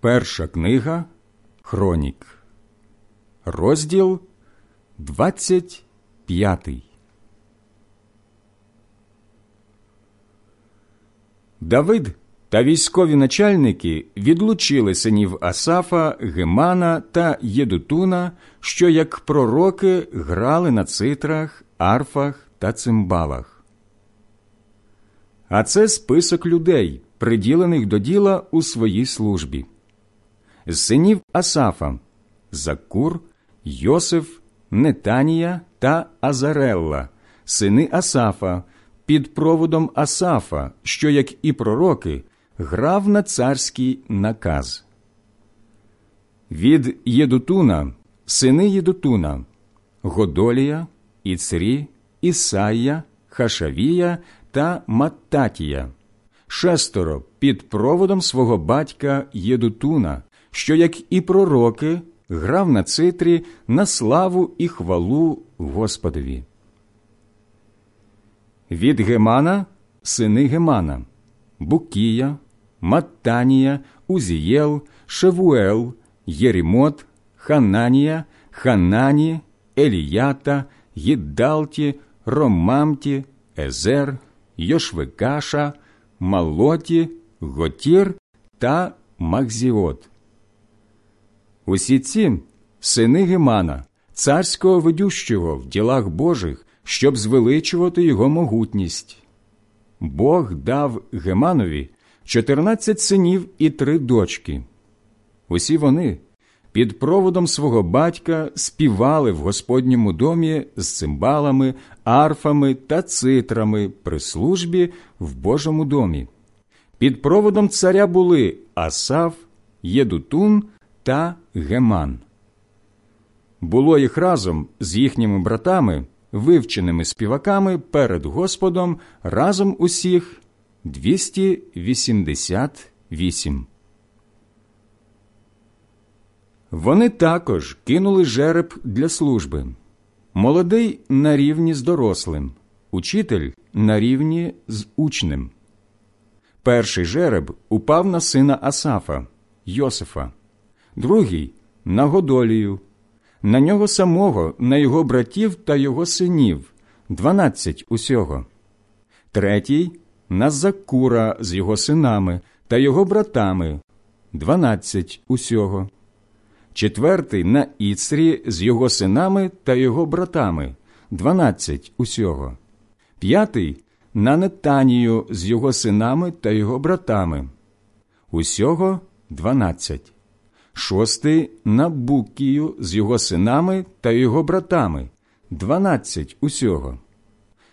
Перша книга Хронік, розділ 25. Давид та військові начальники відлучили синів Асафа, Гемана та Єдутуна, що як пророки грали на цитрах, арфах та цимбалах. А це список людей, приділених до діла у своїй службі. З синів Асафа Закур, Йосиф, Нетанія та Азарелла, сини Асафа, під проводом Асафа, що, як і пророки, грав на царський наказ. Від Єдутуна сини Єдутуна, Годолія, Іцрі, Ісая, Хашавія та Маттатія, шестеро під проводом свого батька Єдутуна, що, як і пророки, грав на цитрі на славу і хвалу Господові. Від Гемана сини Гемана, Букія, Маттанія, Узієл, Шевуел, Єрімот, Хананія, Ханані, Еліята, Їддалті, Ромамті, Езер, Йошвекаша, Малоті, Готір та Макзіот. Усі ці сини Гемана, царського видющого в ділах Божих, щоб звеличувати його могутність. Бог дав Геманові чотирнадцять синів і три дочки. Усі вони під проводом свого батька співали в Господньому домі з цимбалами, арфами та цитрами при службі в Божому домі. Під проводом царя були Асав, Єдутун та Геман. Було їх разом з їхніми братами, вивченими співаками перед Господом разом усіх 288. Вони також кинули жереб для служби. Молодий на рівні з дорослим, учитель на рівні з учнем. Перший жереб упав на сина Асафа, Йосифа, другий на Годолію, на нього самого, на його братів та його синів, дванадцять усього, третій на Закура з його синами та його братами, дванадцять усього, четвертий на Іцрі з його синами та його братами, дванадцять усього, п'ятий на Нетанію з його синами та його братами, усього дванадцять шостий на Букію з його синами та його братами, дванадцять усього,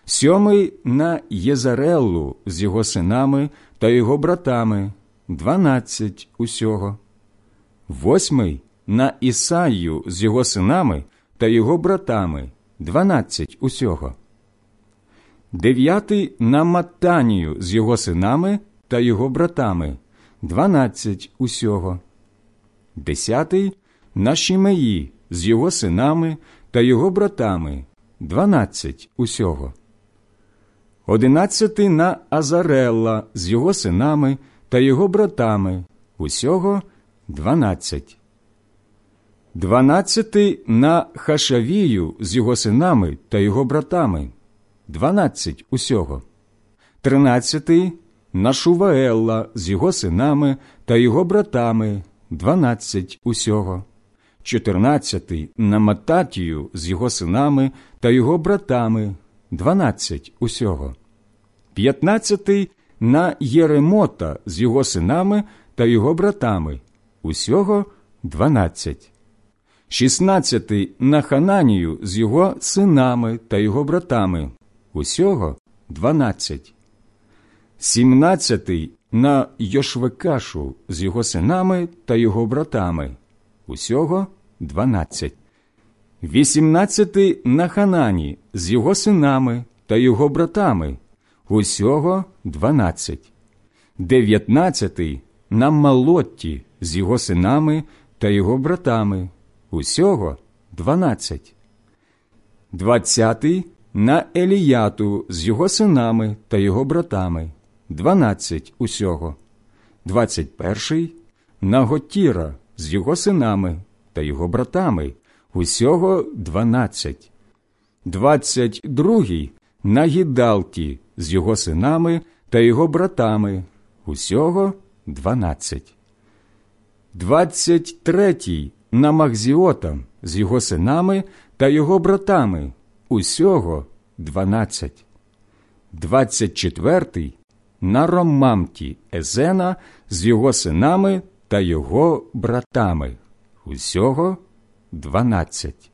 сьомий на Єзареллу з його синами та його братами, дванадцять усього, восьмий на Ісаю з його синами та його братами, дванадцять усього, дев'ятий на Матанію з його синами та його братами, дванадцять усього десятий на Шімеї з його синами та його братами, дванадцять усього, одинадцятий на Азарелла з його синами та його братами, усього дванадцять. Дванадцятий на Хашавію з його синами та його братами, дванадцять усього, тринадцятий на Шуваелла з його синами та його братами, дванадцять усього, чотирнадцятий на Мататію з його синами та його братами, дванадцять усього, п'ятнадцятий на Єремота з його синами та його братами, усього дванадцять, шістнадцятий на Хананію з його синами та його братами, усього дванадцять, сімнадцятий на Йошвекашу з його синами та його братами, усього дванадцять, вісімнадцятий на Ханані з його синами та його братами, усього дванадцять, дев'ятнадцятий на Малотті з його синами та його братами, усього дванадцять, двадцятий на Еліяту з його синами та його братами, дванадцять усього, двадцять перший на Готіра з його синами та його братами, усього дванадцять. Двадцять другий на Гідалті з його синами та його братами, усього дванадцять. Двадцять третій на Махзіота з його синами та його братами, усього дванадцять. Двадцять четвертий на Ромамті Езена з його синами та його братами, усього дванадцять.